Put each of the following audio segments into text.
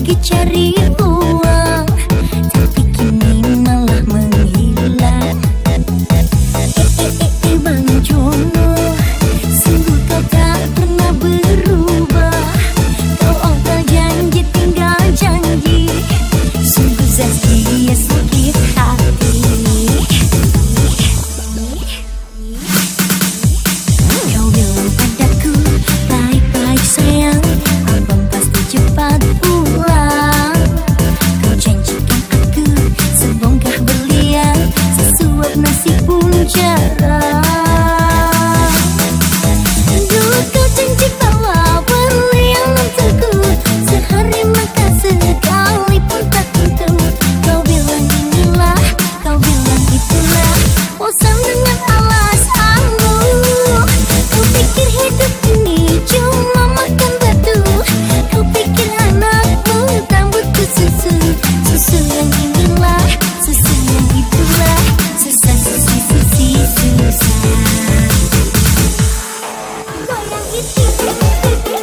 pergi cari până si Oh, oh, oh.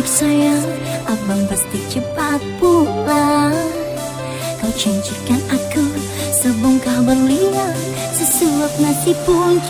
Baik-baik sayang. Abang pasti cepat pulang. Kau janjikan aku Sebongkah berlian Sesuap nasi pun